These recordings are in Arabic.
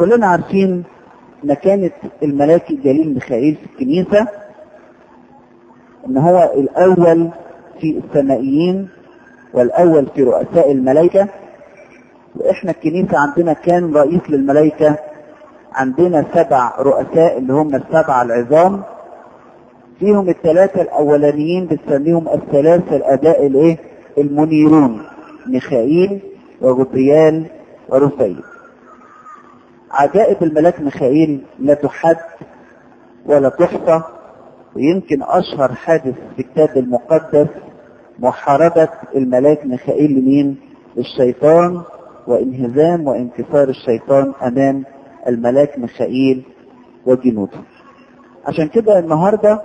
كلنا عارفين مكانة الملاك الجليل ميخائيل في الكنيسة إن هو الأول في السمائيين والأول في رؤساء الملائكة. وإحنا الكنيسة عندنا كان رئيس للملائكة عندنا سبع رؤساء اللي هم السبع العظام. فيهم الثلاثة الأولانيين بنسميهم الثلاثة الأداء الإيه؟ المنيرون ميخائيل وغبريال ورفيل عجائب الملاك ميخائيل لا تحد ولا تحصى ويمكن أشهر حادث في الكتاب المقدس محاربة الملاك ميخائيل لمين؟ الشيطان وانهزام وانكسار الشيطان أمام الملاك ميخائيل وجنوده. عشان كده النهارده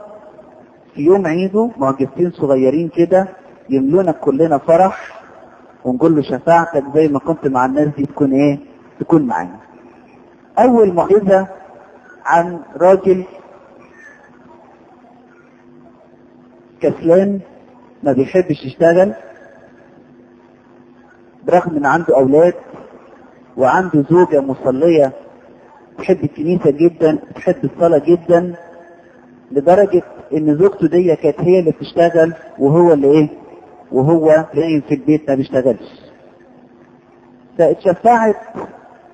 في يوم عيده معجزتين صغيرين كده يملونا كلنا فرح ونقول له شفاعتك زي ما كنت مع الناس دي تكون إيه؟ تكون معانا. أول معجزة عن راجل كسلان ما بيحبش يشتغل برغم إن عنده أولاد وعنده زوجة مصلية تحب الكنيسة جدا تحب الصلاة جدا لدرجة إن زوجته دي كانت هي اللي بتشتغل وهو اللي إيه؟ وهو نايم في البيت ما بيشتغلش. فاتشفعت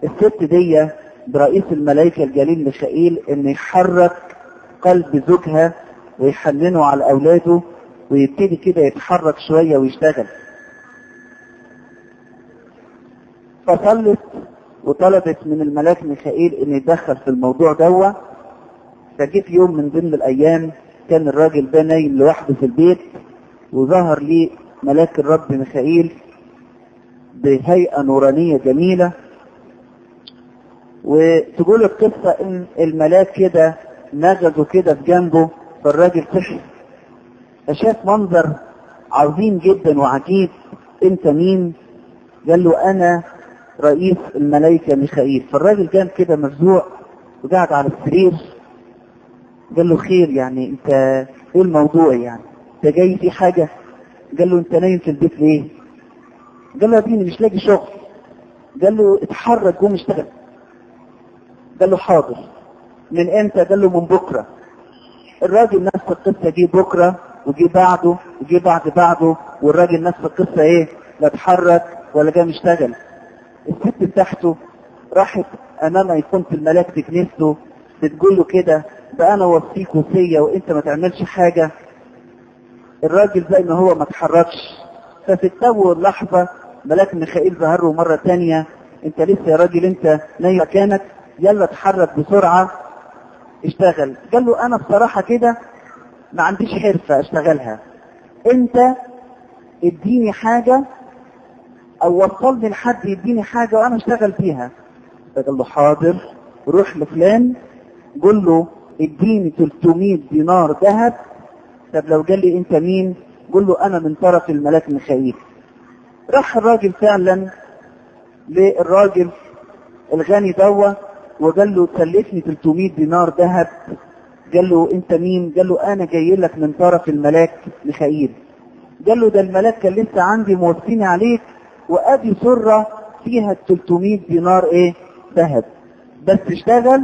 الست دي برئيس الملائكة الجليل ميخائيل إن يحرك قلب زوجها ويحننه على أولاده ويبتدي كده يتحرك شوية ويشتغل. فصلت وطلبت من الملاك ميخائيل إن يتدخل في الموضوع دوا في يوم من ضمن الأيام كان الراجل ده نايم لوحده في البيت وظهر لي ملاك الرب ميخائيل بهيئة نورانية جميلة وتقول القصة إن الملاك كده نجده كده في جنبه فالراجل صحي فشاف منظر عظيم جدا وعجيب. أنت مين؟ قال له أنا رئيس الملائكة ميخائيل. فالراجل كان كده مفزوع وقاعد على السرير. قال له خير يعني أنت إيه الموضوع يعني؟ أنت جاي في حاجة؟ قال له أنت نايم في البيت ليه؟ قال له يا ابني مش لاقي شغل. قال له اتحرك قوم اشتغل. قال له حاضر. من إمتى؟ قال له من بكرة. الراجل نفس القصة جه بكرة وجي بعده وجي بعد بعده والراجل نفس القصة إيه؟ لا اتحرك ولا جه مشتغل. الست بتاعته راحت امام ايقونة الملاك في كنيسته بتقول له كده ده أنا وصيك وصية وإنت ما تعملش حاجة. الراجل زي ما هو ما اتحركش. ففي التو اللحظة ملاك ميخائيل ظهر له مرة تانية إنت لسه يا راجل إنت نايم مكانك؟ يلا اتحرك بسرعة. اشتغل. قال له أنا بصراحة كده ما عنديش حرفة أشتغلها. أنت اديني حاجة أو وصلني لحد يديني حاجة وأنا أشتغل فيها. فقال له حاضر. روح لفلان. قول له اديني 300 دينار ذهب. طب لو قال لي أنت مين؟ قول له أنا من طرف الملاك ميخائيل. راح الراجل فعلا للراجل الغني دوا وقال له سلفني 300 دينار ذهب. قال له انت مين؟ قال له أنا جاي لك من طرف الملاك ميخائيل. قال له ده الملاك كان لسه عندي موصيني عليك وادي سرة فيها 300 دينار إيه؟ ذهب. بس اشتغل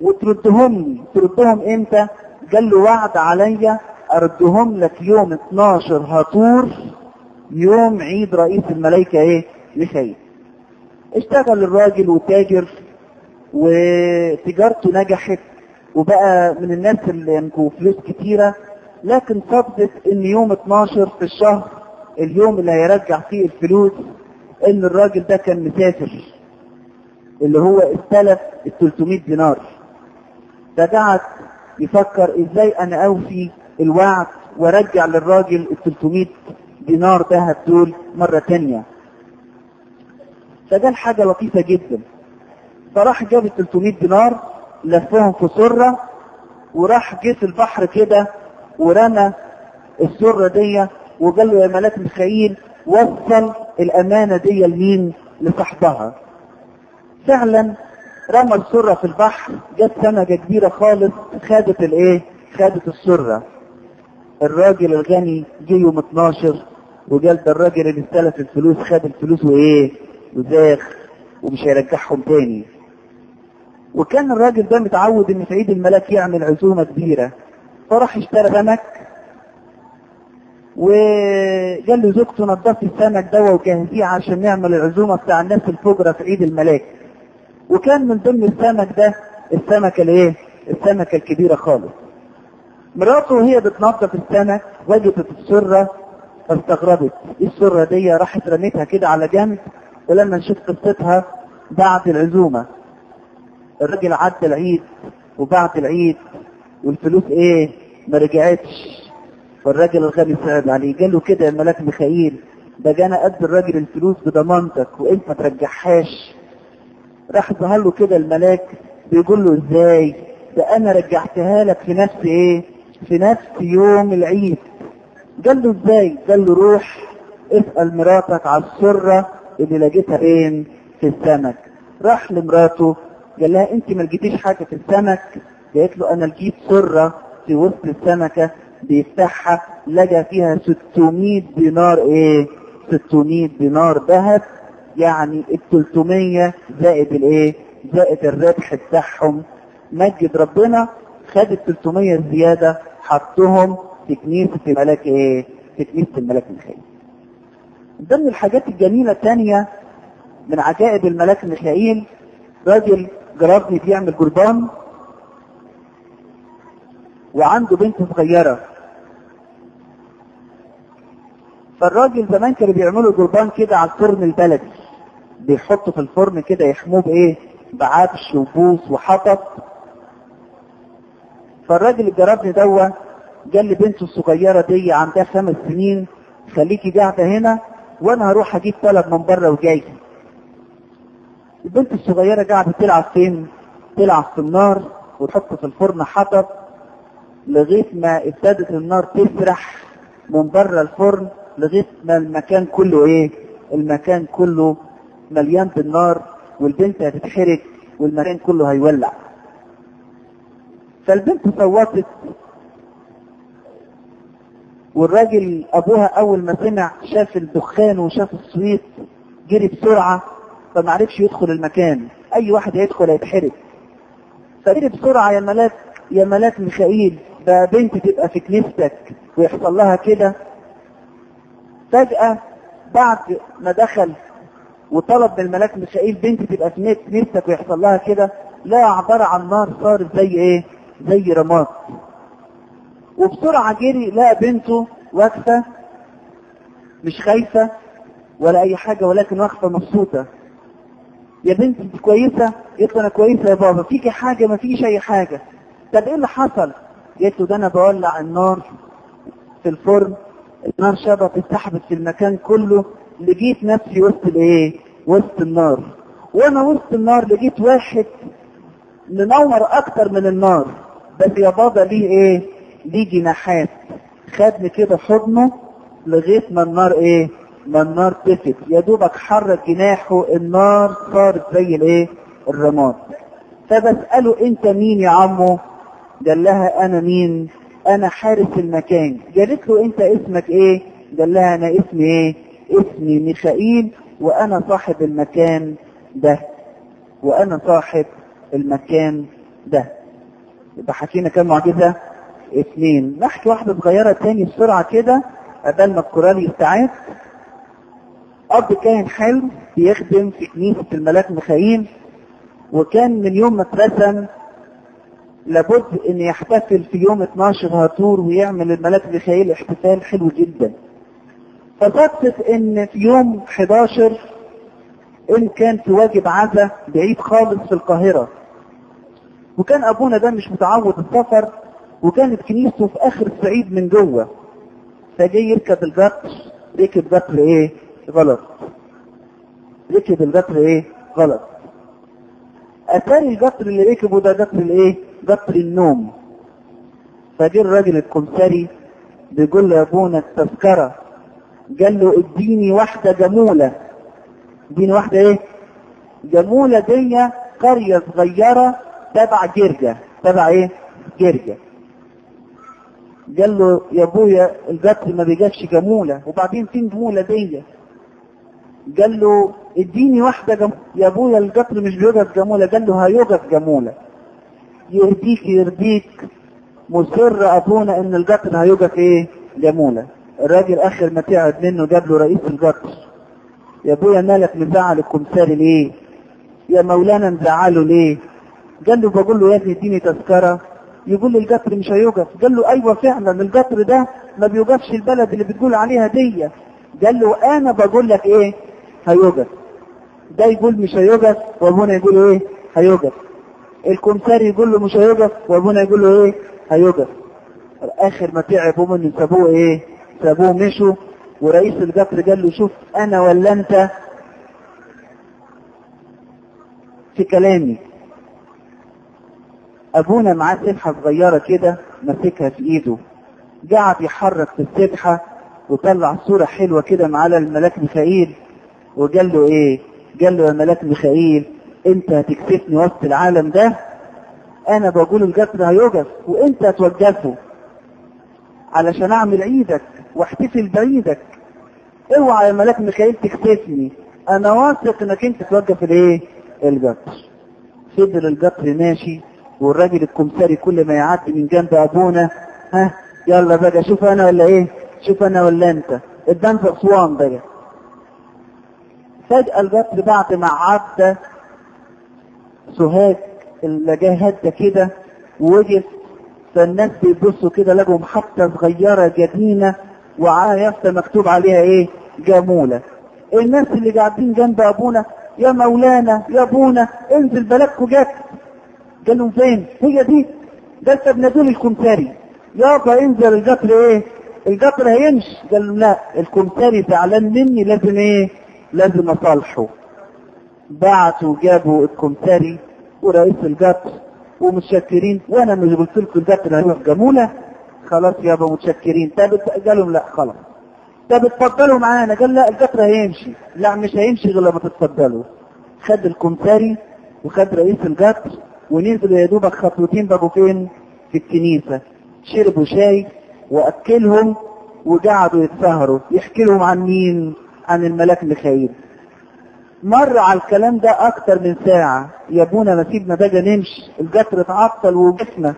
وتردهم. تردهم إمتى؟ قال له وعد عليا اردهم لك يوم 12 هطور يوم عيد رئيس الملائكة إيه؟ ميخائيل. اشتغل الراجل وتاجر وتجارته نجحت وبقى من الناس اللي ينكوا فلوس كتيرة. لكن صدت إن يوم 12 في الشهر اليوم اللي هيرجع فيه الفلوس إن الراجل ده كان مسافر اللي هو استلف ال 300 دينار. فقعد يفكر إزاي أنا أوفي الوعد وأرجع للراجل ال 300 دينار ذهب دول مرة تانية. فده حاجة لطيفة جدا. فراح جاب ال 300 دينار لفهم في سرة وراح جه في البحر كده ورمى السرة دي وقال له يا ملاك ميخائيل وصل الأمانة دي لمين؟ لصاحبها. فعلا رمى السرة في البحر جت سمكة كبيرة خالص خدت الإيه؟ خدت السرة. الراجل الغني جه يوم 12 وقال ده الراجل اللي استلف الفلوس خد الفلوس وإيه؟ وزاخ ومش هيرجعهم تاني وكان الراجل ده متعود إن في عيد الملاك يعمل عزومة كبيرة. فراح اشترى سمك وقال له زوجته نضفي السمك ده وجهزيه عشان نعمل العزومة بتاع الناس الفجرة في عيد الملاك وكان من ضمن السمك ده السمكة الإيه؟ السمكة الكبيرة خالص. مراته وهي بتنظف السمك وجدت السرة فاستغربت. إيه السرة دي؟ راحت رميتها كده على جنب ولما نشوف قصتها بعد العزومة. الراجل عدى العيد وبعد العيد والفلوس إيه؟ ما رجعتش. فالراجل الغني صعب عليه. قال له كده يا ملاك ميخائيل ده جانا قد الراجل الفلوس بضمانتك وإنت ما ترجعهاش. راح ظهر له كده الملاك بيقول له إزاي؟ ده أنا رجعتها لك في نفس إيه؟ في نفس يوم العيد. قال له إزاي؟ قال له روح اسأل مراتك على السرة اللي لقيتها فين؟ في السمك. راح لمراته قال لها أنت ما لقيتيش حاجة في السمك؟ قالت له أنا لقيت سرة في وسط السمكة بيفتحها لقى فيها 600 دينار إيه 600 دينار ذهب يعني ال 300 زائد الإيه زائد الربح بتاعهم. مجد ربنا خد ال 300 الزيادة حطهم في كنيسة الملاك إيه في كنيسة الملاك ميخائيل. من ضمن الحاجات الجميلة الثانية من عجائب الملاك ميخائيل راجل جربني بيعمل قربان وعنده بنت صغيرة. فالراجل زمان كانوا بيعملوا قربان كده على الفرن البلدي. بيحطوا في الفرن كده يحموه بإيه؟ بعفش وبوس وحطب. فالراجل اللي جربني دوا قال لي بنته الصغيرة دي عندها خمس سنين. خليكي قاعدة هنا وأنا هروح أجيب طلب من بره وجاي. البنت الصغيرة قاعدة تلعب فين؟ تلعب في النار وتحط في الفرن حطب لغاية ما ابتدت النار تسرح من بره الفرن لغاية ما المكان كله إيه؟ المكان كله مليان بالنار والبنت هتتحرق والمكان كله هيولع. فالبنت صوتت والراجل أبوها أول ما سمع شاف الدخان وشاف الصويت جري بسرعة فما عرفش يدخل المكان. أي واحد هيدخل هيتحرق. فجري بسرعة يا ملاك يا ملاك ميخائيل ده بنت تبقى في كنيستك ويحصل لها كده. فجأة بعد ما دخل وطلب من الملاك ميخائيل بنت تبقى في كنيستك ويحصل لها كده لا عبارة عن نار صارت زي إيه؟ زي رماد. وبسرعة جري لقى بنته واقفة مش خايفة ولا أي حاجة ولكن واقفة مبسوطة. يا بنتي انت كويسة قلت له أنا كويسة يا بابا فيكي حاجة ما فيش أي حاجة. طب إيه اللي حصل؟ قلت له ده أنا بولع النار في الفرن النار شبط اتسحبت في المكان كله. لقيت نفسي وسط الإيه؟ وسط النار. وأنا وسط النار لقيت واحد منور أكتر من النار. بس يا بابا ليه إيه؟ ليه جناحات. خدني كده حضنه لغاية ما النار إيه؟ ما النار تفت. يا دوبك حرك جناحه النار صارت زي الايه؟ الرماد. فبسأله أنت مين يا عمو؟ قال لها أنا مين؟ أنا حارس المكان. قالت له أنت اسمك إيه؟ قال لها أنا اسمي إيه؟ اسمي ميخائيل وأنا صاحب المكان ده. وأنا صاحب المكان ده. يبقى حكينا كام معجزة؟ اثنين نحكي واحدة صغيرة تاني بسرعة كده قبل ما القرآن يستعاد. أب كان حلم بيخدم في كنيسة الملاك ميخائيل وكان من يوم ما اترسم لابد إن يحتفل في يوم 12 هاتور ويعمل الملاك ميخائيل احتفال حلو جدا. فصدفت إن في يوم 11 إن كان في واجب عزا بعيد خالص في القاهرة. وكان أبونا ده مش متعود السفر وكانت كنيسته في آخر الصعيد من جوه. فجاي يركب القطر ركب قطر إيه؟ غلط. ركب القطر إيه؟ غلط. اتاري القطر اللي ركبه ده قطر الايه قطر النوم. فجه الراجل الكمساري بيقول له يا أبونا التذكرة. قال له اديني واحدة جمولة. اديني واحدة إيه؟ جمولة دي قرية صغيرة تبع جرجة. تبع إيه؟ جرجة. قال له يا أبويا القطر ما بيجابش جمولة. وبعدين فين جمولة دي؟ قال له اديني واحدة يا أبويا القطر مش بيوقف جمولة قال له هيوقف جمولة. يهديك يرضيك مصر أبونا إن القطر هيوقف إيه؟ جمولة. الراجل آخر ما تعب منه جاب له رئيس القطر يا أبويا مالك مزعل الكمساري ليه؟ يا مولانا مزعله ليه؟ قال له بقول له يا ابني اديني تذكرة. يقول لي القطر مش هيوقف قال له أيوه فعلا القطر ده ما بيوقفش البلد اللي بتقول عليها دي. قال له أنا بقول لك إيه؟ هيوقف ده يقول مش هيوقف وابونا يقول إيه؟ هيوقف الكمساري يقول له مش هيوقف وابونا يقول له إيه؟ هيوقف آخر ما تعبوا منه سابوه إيه؟ سابوه مشوا ورئيس القطر قال له شوف أنا ولا أنت في كلامي. أبونا معاه سبحة صغيرة كده ماسكها في إيده. قعد يحرك في السبحة وطلع صورة حلوة كده معاه الملاك ميخائيل وقال له إيه؟ قال له يا ملاك ميخائيل أنت هتكسفني وسط العالم ده أنا بقول القطر هيوقف وأنت هتوقفه. علشان أعمل عيدك واحتفل بعيدك. اوعى يا ملاك ميخائيل تكسفني أنا واثق إنك أنت توقف الإيه؟ القطر فضل القطر ماشي والراجل الكمساري كل ما يعدي من جنب أبونا ها؟ يلا بقى شوف أنا ولا إيه؟ شوف أنا ولا أنت. قدام في أسوان بقى. فجأة القطر بعد ما عدى سوهاج اللي جاي هدى كده ووقف فالناس بيبصوا كده لقوا محطة صغيرة جدينة وعلى يافطة مكتوب عليها إيه؟ جامولة. الناس اللي قاعدين جنب أبونا يا مولانا يا أبونا انزل بلدكوا جت. قال لهم فين؟ هي دي ده انت بنادول الكمساري يابا انزل القطر إيه؟ القطر هيمشي. قال لهم لا الكمساري زعلان مني لازم إيه؟ لازم اصالحه بعتوا جابوا الكمساري ورئيس القطر ومتشكرين. وأنا مش قلت لكم القطر هيروح جموله خلاص يابا متشكرين. طب قال لهم لا خلاص. طب اتفضلوا معانا. قال لا القطر هيمشي لا مش هيمشي غير لما تتفضلوا. خد الكمساري وخد رئيس القطر ونزلوا يا دوبك خطوتين بقوا فين في الكنيسة. شربوا شاي وأكلهم وقعدوا يتسهروا يحكي لهم عن مين؟ عن الملاك ميخائيل. مر على الكلام ده أكتر من ساعة. يا أبونا ما سيبنا بقى نمشي. القطر اتعطل ووقفنا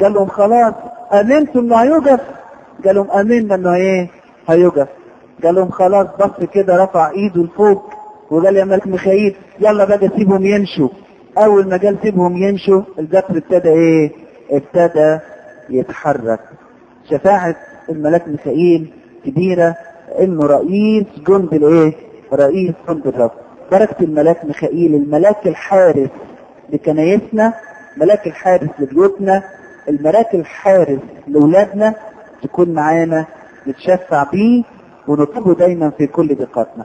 قال لهم خلاص آمنتوا إنه هيوقف. قال لهم امنا إنه إيه؟ هيوقف. قال لهم خلاص بص كده رفع إيده لفوق. وقال يا ملك ميخائيل يلا بقى سيبهم يمشوا. أول ما قال سيبهم يمشوا القطر ابتدى إيه؟ ابتدى يتحرك. شفاعة الملاك ميخائيل كبيرة. إنه رئيس جند الإيه؟ رئيس جند الرب. بركة الملاك ميخائيل الملاك الحارس لكنايسنا ملاك الحارس لبيوتنا الملاك الحارس لأولادنا تكون معانا نتشفع بيه ونطلبه دايما في كل دقاتنا